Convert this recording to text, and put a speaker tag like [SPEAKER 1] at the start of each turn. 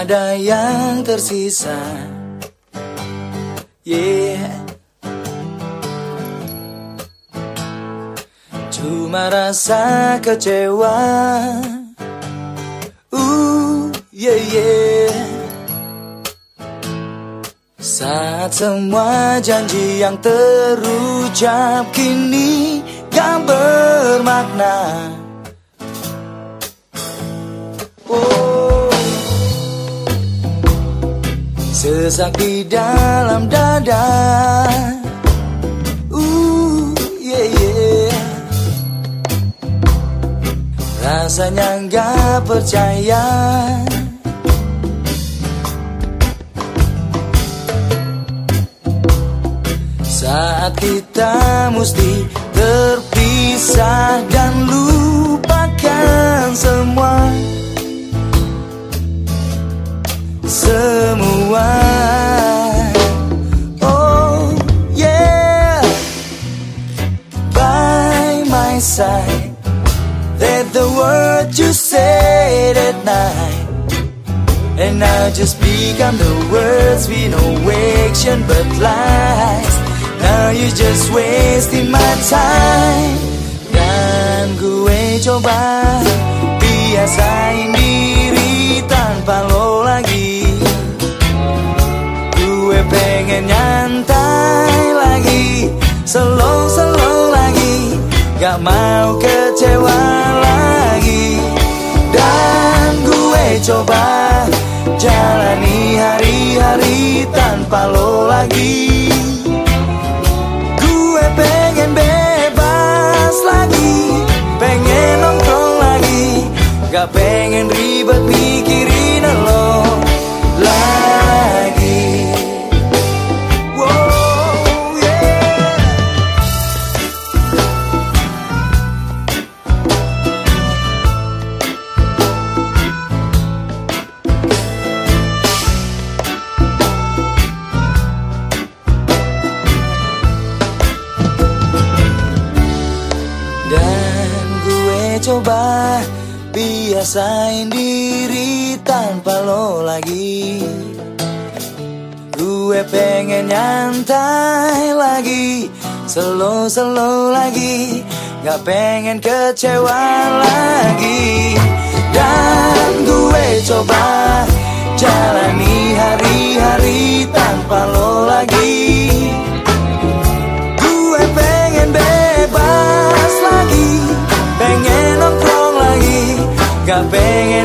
[SPEAKER 1] ada yang tersisa. Yeah. Cuma rasa kecewa. Uh, yeah, yeah. Saat semua janji yang terucap kini gak bermakna Sesak di dalam dada. Uh, yeah, yeah. Rasanya gak percaya. Saat kita mesti terpisah dan lupakan sight. They're the words you said at night. And now just become the words with no action but lies. Now you're just wasting my time. 난 구해줘봐. Gue coba Jalani hari-hari tanpa lo lagi. Gue pengen bebas lagi Pengen nongkrong lagi Gak pengen ribet mikirin coba biasain diri tanpa lo lagi. Gue pengen nyantai lagi Slow-slow lagi Gak pengen kecewa lagi. Dan gue coba Jalani hari-hari tanpa lo bebas